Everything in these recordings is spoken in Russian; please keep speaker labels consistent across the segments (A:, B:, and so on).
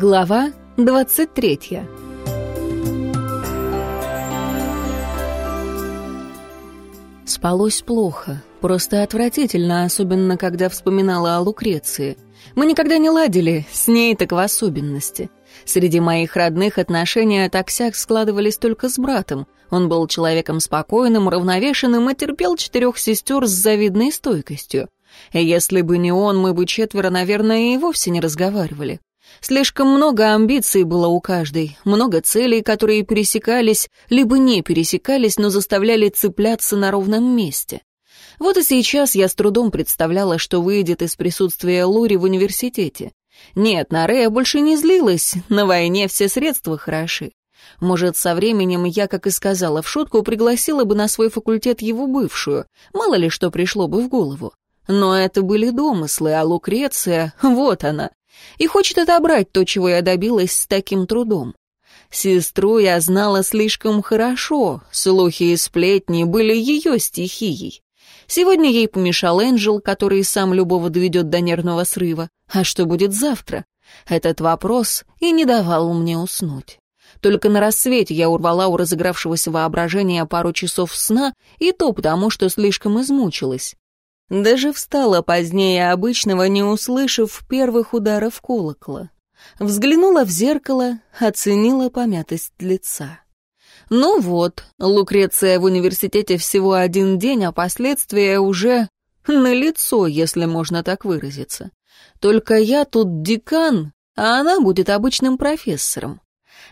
A: Глава 23 Спалось плохо, просто отвратительно, особенно когда вспоминала о Лукреции. Мы никогда не ладили, с ней так в особенности. Среди моих родных отношения так-сяк складывались только с братом. Он был человеком спокойным, равновешенным и терпел четырех сестер с завидной стойкостью. Если бы не он, мы бы четверо, наверное, и вовсе не разговаривали. Слишком много амбиций было у каждой, много целей, которые пересекались, либо не пересекались, но заставляли цепляться на ровном месте. Вот и сейчас я с трудом представляла, что выйдет из присутствия Лури в университете. Нет, на Рея больше не злилась, на войне все средства хороши. Может, со временем я, как и сказала в шутку, пригласила бы на свой факультет его бывшую, мало ли что пришло бы в голову. Но это были домыслы, а Лукреция, вот она, и хочет отобрать то, чего я добилась с таким трудом. Сестру я знала слишком хорошо, слухи и сплетни были ее стихией. Сегодня ей помешал Энджел, который сам любого доведет до нервного срыва. А что будет завтра? Этот вопрос и не давал мне уснуть. Только на рассвете я урвала у разыгравшегося воображения пару часов сна, и то потому, что слишком измучилась. Даже встала позднее обычного, не услышав первых ударов колокола. Взглянула в зеркало, оценила помятость лица. Ну вот, Лукреция в университете всего один день, а последствия уже на лицо, если можно так выразиться. Только я тут декан, а она будет обычным профессором.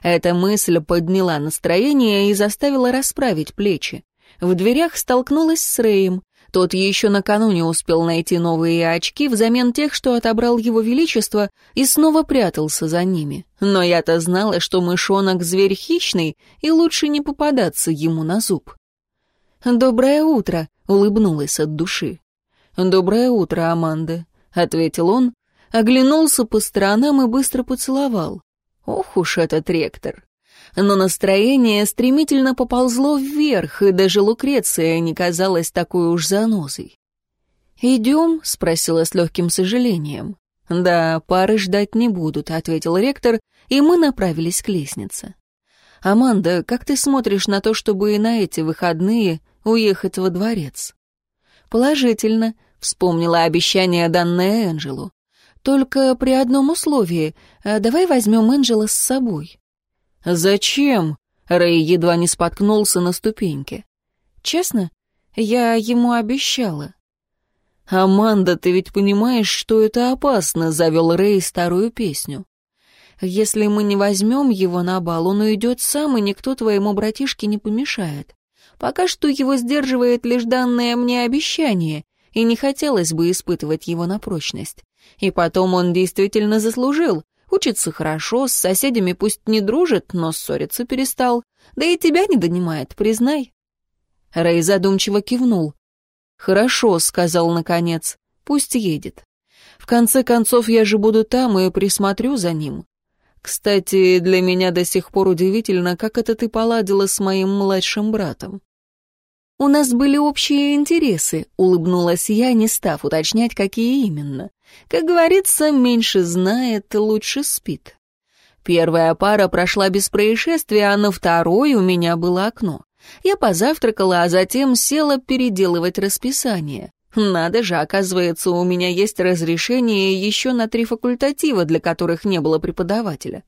A: Эта мысль подняла настроение и заставила расправить плечи. В дверях столкнулась с Рэем. Тот еще накануне успел найти новые очки взамен тех, что отобрал его величество, и снова прятался за ними. Но я-то знала, что мышонок — зверь хищный, и лучше не попадаться ему на зуб. «Доброе утро», — улыбнулась от души. «Доброе утро, Аманда», — ответил он, оглянулся по сторонам и быстро поцеловал. Ох уж этот ректор но настроение стремительно поползло вверх, и даже Лукреция не казалась такой уж занозой. «Идем?» — спросила с легким сожалением. «Да, пары ждать не будут», — ответил ректор, и мы направились к лестнице. «Аманда, как ты смотришь на то, чтобы и на эти выходные уехать во дворец?» «Положительно», — вспомнила обещание, данное Энджелу. «Только при одном условии. Давай возьмем Энджела с собой». «Зачем?» — Рэй едва не споткнулся на ступеньке. «Честно, я ему обещала». «Аманда, ты ведь понимаешь, что это опасно», — завел Рэй старую песню. «Если мы не возьмем его на бал, он уйдет сам, и никто твоему братишке не помешает. Пока что его сдерживает лишь данное мне обещание, и не хотелось бы испытывать его на прочность. И потом он действительно заслужил, Учится хорошо, с соседями пусть не дружит, но ссориться перестал. Да и тебя не донимает, признай». Рэй задумчиво кивнул. «Хорошо», — сказал наконец, — «пусть едет. В конце концов, я же буду там и присмотрю за ним. Кстати, для меня до сих пор удивительно, как это ты поладила с моим младшим братом. «У нас были общие интересы», — улыбнулась я, не став уточнять, какие именно. Как говорится, меньше знает, лучше спит. Первая пара прошла без происшествия, а на второй у меня было окно. Я позавтракала, а затем села переделывать расписание. Надо же, оказывается, у меня есть разрешение еще на три факультатива, для которых не было преподавателя.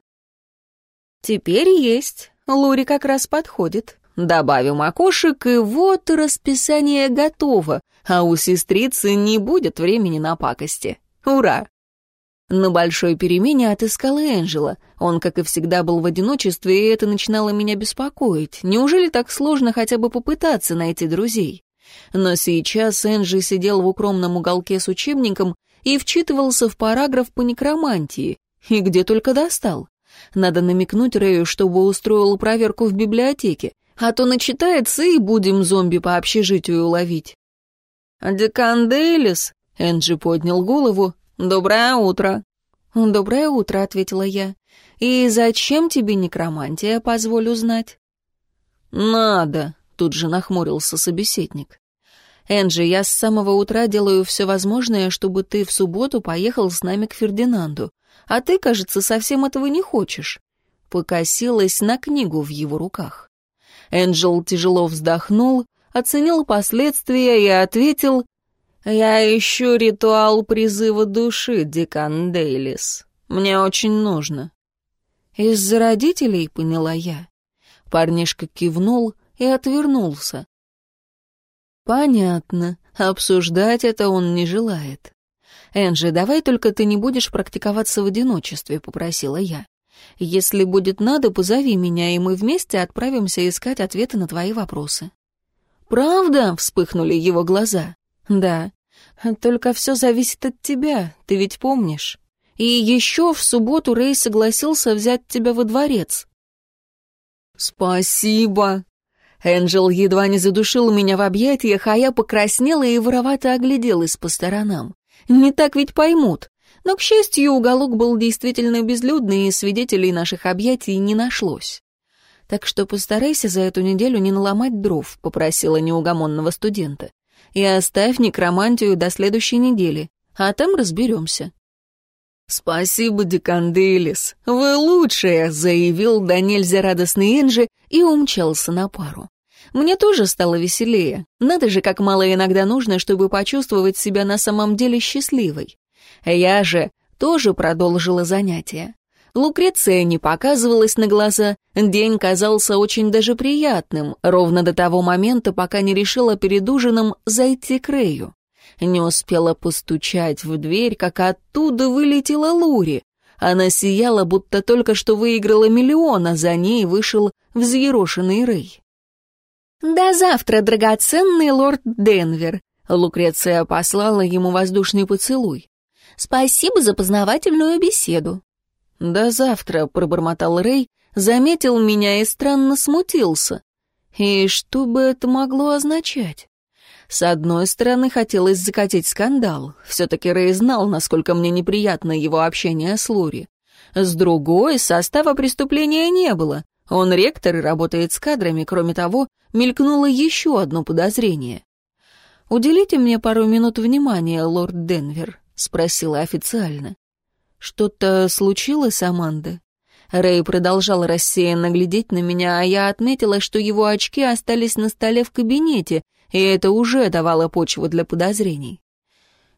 A: Теперь есть. Лури как раз подходит. Добавим окошек, и вот расписание готово, а у сестрицы не будет времени на пакости. Ура! На большой перемене отыскала Энджела. Он, как и всегда, был в одиночестве, и это начинало меня беспокоить. Неужели так сложно хотя бы попытаться найти друзей? Но сейчас Энджи сидел в укромном уголке с учебником и вчитывался в параграф по некромантии. И где только достал. Надо намекнуть Рэю, чтобы устроил проверку в библиотеке а то начитается и будем зомби по общежитию ловить». «Декан Дейлис», — Энджи поднял голову, — «доброе утро». «Доброе утро», — ответила я. «И зачем тебе некромантия, позволю знать?» «Надо», — тут же нахмурился собеседник. Энджи, я с самого утра делаю все возможное, чтобы ты в субботу поехал с нами к Фердинанду. А ты, кажется, совсем этого не хочешь». Покосилась на книгу в его руках. Энджел тяжело вздохнул, оценил последствия и ответил, «Я ищу ритуал призыва души, Декан Дейлис. Мне очень нужно». «Из-за родителей?» — поняла я. Парнишка кивнул и отвернулся. «Понятно. Обсуждать это он не желает». «Энджи, давай только ты не будешь практиковаться в одиночестве», — попросила я. «Если будет надо, позови меня, и мы вместе отправимся искать ответы на твои вопросы». «Правда?» — вспыхнули его глаза. «Да. Только все зависит от тебя, ты ведь помнишь. И еще в субботу Рэй согласился взять тебя во дворец». «Спасибо!» Энджел едва не задушил меня в объятиях, а я покраснела и воровато огляделась по сторонам. Не так ведь поймут. Но, к счастью, уголок был действительно безлюдный, и свидетелей наших объятий не нашлось. «Так что постарайся за эту неделю не наломать дров», — попросила неугомонного студента. «И оставь некромантию до следующей недели, а там разберемся». «Спасибо, Деканделис, вы лучшая», — заявил да нельзя радостный Энджи и умчался на пару. Мне тоже стало веселее. Надо же, как мало иногда нужно, чтобы почувствовать себя на самом деле счастливой. Я же тоже продолжила занятия. Лукреция не показывалась на глаза, день казался очень даже приятным, ровно до того момента, пока не решила перед ужином зайти к Рэю. Не успела постучать в дверь, как оттуда вылетела Лури. Она сияла, будто только что выиграла миллион, а за ней вышел взъерошенный Рэй. «До завтра, драгоценный лорд Денвер», — Лукреция послала ему воздушный поцелуй. «Спасибо за познавательную беседу». «До завтра», — пробормотал Рэй, заметил меня и странно смутился. И что бы это могло означать? С одной стороны, хотелось закатить скандал. Все-таки Рэй знал, насколько мне неприятно его общение с Лури. С другой, состава преступления не было. Он ректор и работает с кадрами, кроме того, мелькнуло еще одно подозрение. «Уделите мне пару минут внимания, лорд Денвер», — спросила официально. «Что-то случилось, Аманда?» Рэй продолжал рассеянно глядеть на меня, а я отметила, что его очки остались на столе в кабинете, и это уже давало почву для подозрений.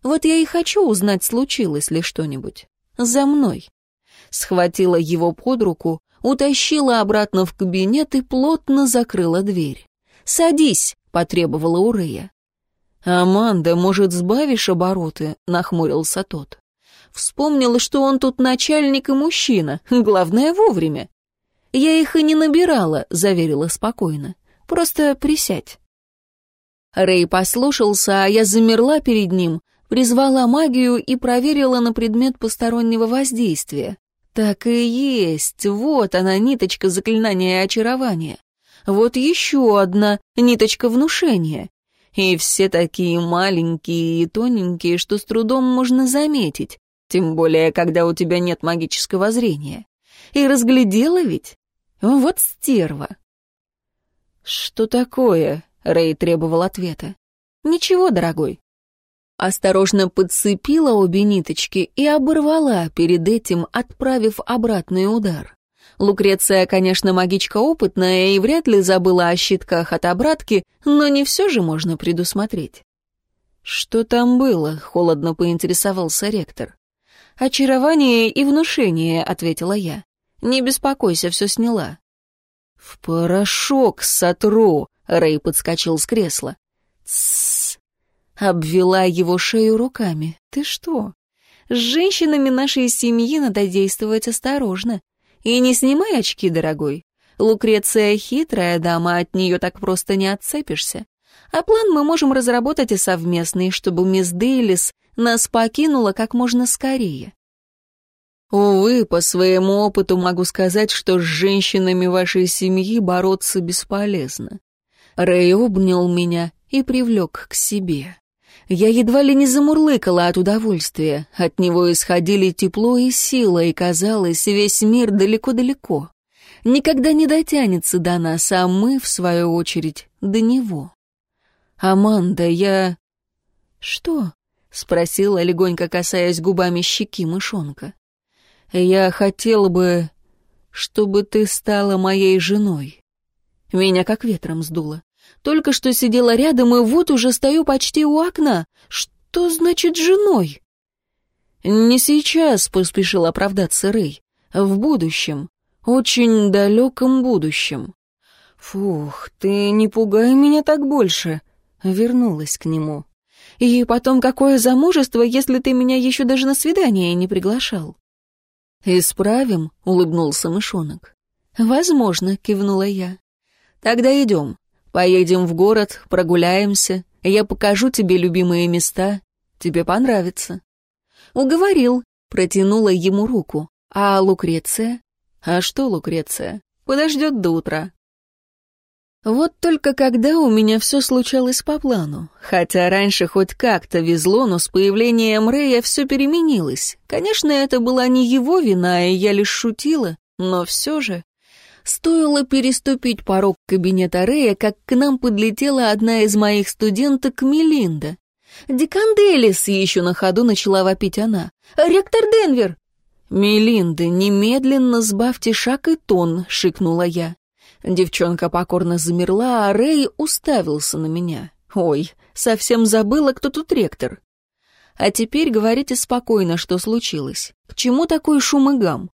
A: Вот я и хочу узнать, случилось ли что-нибудь. За мной. Схватила его под руку, утащила обратно в кабинет и плотно закрыла дверь. «Садись», — потребовала Урея. «Аманда, может, сбавишь обороты?» — нахмурился тот. Вспомнила, что он тут начальник и мужчина, главное вовремя. «Я их и не набирала», — заверила спокойно. «Просто присядь». Рэй послушался, а я замерла перед ним, призвала магию и проверила на предмет постороннего воздействия. Так и есть, вот она, ниточка заклинания очарования. Вот еще одна ниточка внушения. И все такие маленькие и тоненькие, что с трудом можно заметить, тем более, когда у тебя нет магического зрения. И разглядела ведь? Вот стерва. «Что такое?» — Рэй требовал ответа. «Ничего, дорогой осторожно подцепила обе ниточки и оборвала перед этим, отправив обратный удар. Лукреция, конечно, магичка опытная и вряд ли забыла о щитках от обратки, но не все же можно предусмотреть. «Что там было?» — холодно поинтересовался ректор. «Очарование и внушение», — ответила я. «Не беспокойся, все сняла». «В порошок сотру», — Рэй подскочил с кресла. «Тссс, Обвела его шею руками. «Ты что? С женщинами нашей семьи надо действовать осторожно. И не снимай очки, дорогой. Лукреция хитрая дама, от нее так просто не отцепишься. А план мы можем разработать и совместный, чтобы мисс Дейлис нас покинула как можно скорее. Увы, по своему опыту могу сказать, что с женщинами вашей семьи бороться бесполезно. Рэй обнял меня и привлек к себе. Я едва ли не замурлыкала от удовольствия. От него исходили тепло и сила, и казалось, весь мир далеко-далеко. Никогда не дотянется до нас, а мы, в свою очередь, до него. «Аманда, я...» «Что?» — спросила, легонько касаясь губами щеки мышонка. «Я хотел бы, чтобы ты стала моей женой». Меня как ветром сдуло. Только что сидела рядом, и вот уже стою почти у окна. Что значит женой? «Не сейчас», — поспешил оправдаться Рэй. «В будущем. Очень далеком будущем». «Фух, ты не пугай меня так больше», — вернулась к нему. «И потом, какое замужество, если ты меня еще даже на свидание не приглашал?» «Исправим», — улыбнулся мышонок. «Возможно», — кивнула я. «Тогда идем. Поедем в город, прогуляемся. Я покажу тебе любимые места. Тебе понравится». «Уговорил», — протянула ему руку. «А Лукреция?» «А что Лукреция? Подождет до утра». Вот только когда у меня все случалось по плану. Хотя раньше хоть как-то везло, но с появлением Рэя все переменилось. Конечно, это была не его вина, и я лишь шутила, но все же... Стоило переступить порог кабинета Рэя, как к нам подлетела одна из моих студенток Мелинда. «Декан Делис!» — еще на ходу начала вопить она. «Ректор Денвер!» «Мелинда, немедленно сбавьте шаг и тон!» — шикнула я. Девчонка покорно замерла, а Рэй уставился на меня. «Ой, совсем забыла, кто тут ректор». «А теперь говорите спокойно, что случилось. К чему такой шум и гам?»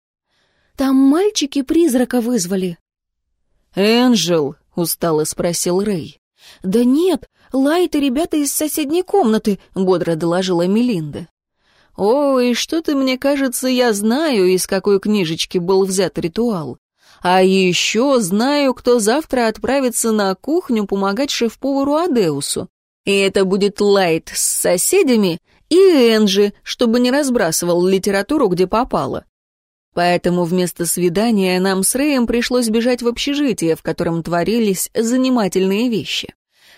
A: «Там мальчики призрака вызвали». «Энджел?» — устало спросил Рэй. «Да нет, Лайт и ребята из соседней комнаты», — бодро доложила Мелинда. «Ой, что-то, мне кажется, я знаю, из какой книжечки был взят ритуал. А еще знаю, кто завтра отправится на кухню помогать шеф-повару Адеусу. И это будет Лайт с соседями и Энджи, чтобы не разбрасывал литературу, где попало. Поэтому вместо свидания нам с Рэем пришлось бежать в общежитие, в котором творились занимательные вещи.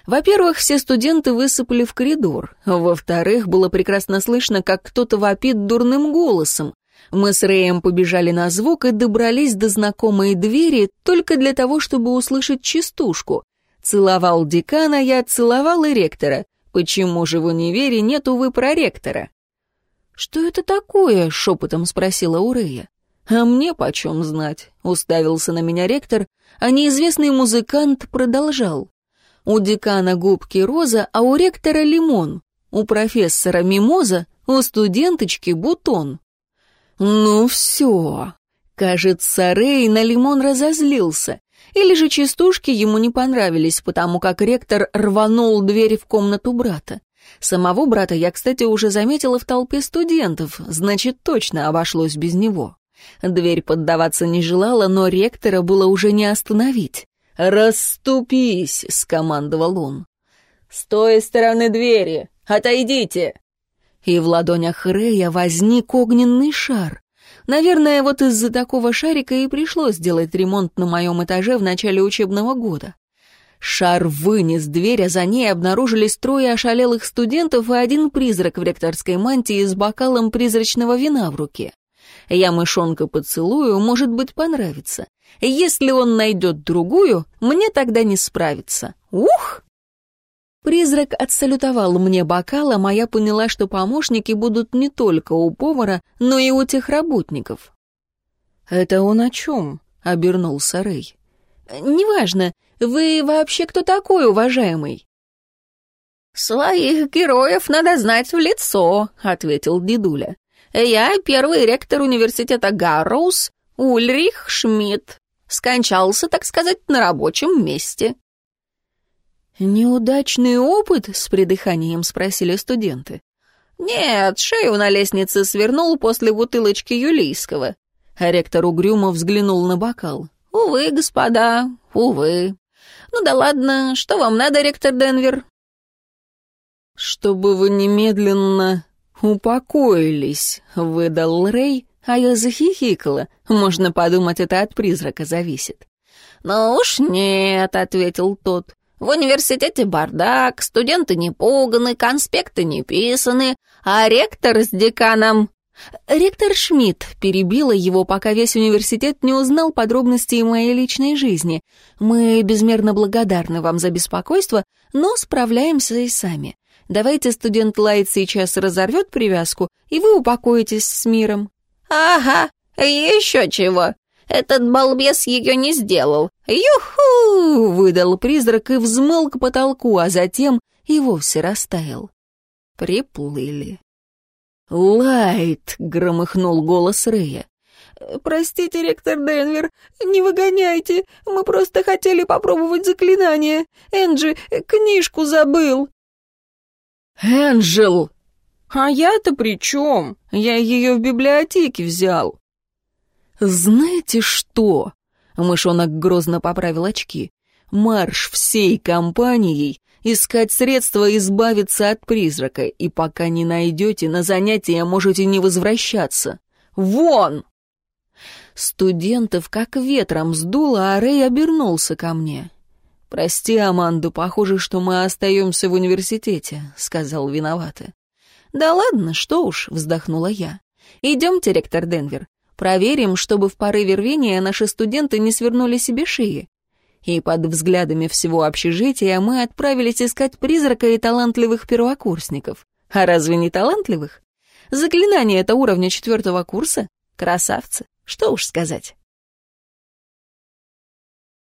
A: Во-первых, все студенты высыпали в коридор. Во-вторых, было прекрасно слышно, как кто-то вопит дурным голосом. Мы с Рэем побежали на звук и добрались до знакомой двери только для того, чтобы услышать частушку. Целовал декана, я целовал и ректора. Почему же в универе нет, увы, проректора? «Что это такое?» — шепотом спросила у Рэя. «А мне почем знать?» — уставился на меня ректор, а неизвестный музыкант продолжал. У декана губки роза, а у ректора лимон. У профессора мимоза, у студенточки бутон. Ну все. Кажется, Рэй на лимон разозлился. Или же частушки ему не понравились, потому как ректор рванул дверь в комнату брата. Самого брата я, кстати, уже заметила в толпе студентов, значит, точно обошлось без него. Дверь поддаваться не желала, но ректора было уже не остановить. «Расступись!» — скомандовал он. «С той стороны двери! Отойдите!» И в ладонях Рея возник огненный шар. Наверное, вот из-за такого шарика и пришлось сделать ремонт на моем этаже в начале учебного года. Шар вынес дверь, а за ней обнаружились трое ошалелых студентов и один призрак в ректорской мантии с бокалом призрачного вина в руке. Я мышонка поцелую, может быть, понравится. Если он найдет другую, мне тогда не справиться. Ух! Призрак отсалютовал мне бокалом, а я поняла, что помощники будут не только у повара, но и у тех работников. «Это он о чем?» — обернулся Рэй. «Неважно. Вы вообще кто такой, уважаемый?» «Своих героев надо знать в лицо», — ответил дедуля. «Я первый ректор университета Гарроуз, Ульрих Шмидт. Скончался, так сказать, на рабочем месте». «Неудачный опыт?» — с придыханием спросили студенты. «Нет, шею на лестнице свернул после бутылочки юлийского». А ректор угрюмо взглянул на бокал. «Увы, господа, увы. Ну да ладно, что вам надо, ректор Денвер?» «Чтобы вы немедленно упокоились», — выдал Рэй, а я захихикала. Можно подумать, это от призрака зависит. «Ну уж нет», — ответил тот. В университете бардак, студенты не пуганы, конспекты не писаны, а ректор с деканом... Ректор Шмидт перебила его, пока весь университет не узнал подробностей моей личной жизни. Мы безмерно благодарны вам за беспокойство, но справляемся и сами. Давайте студент Лайт сейчас разорвет привязку, и вы упокоитесь с миром».
B: «Ага, еще чего. Этот балбес ее не сделал.
A: Юху!» — выдал призрак и взмыл к потолку, а затем и вовсе растаял. Приплыли. «Лайт!» — громыхнул голос Рэя.
C: «Простите, ректор Денвер, не выгоняйте. Мы просто хотели попробовать заклинание. Энджи книжку забыл».
A: «Энджел!»
C: «А я-то при чем? Я ее в библиотеке взял».
A: «Знаете что?» — мышонок грозно поправил очки. «Марш всей компанией искать средства избавиться от призрака, и пока не найдете, на занятия можете не возвращаться. Вон!» Студентов как ветром сдуло, а Рэй обернулся ко мне. «Прости, Аманду, похоже, что мы остаемся в университете», — сказал виновато. «Да ладно, что уж», — вздохнула я. «Идемте, ректор Денвер. Проверим, чтобы в порыве рвения наши студенты не свернули себе шеи и под взглядами всего общежития мы отправились искать призрака и талантливых первокурсников. А разве не талантливых? Заклинание это уровня четвертого курса? Красавцы, что уж сказать.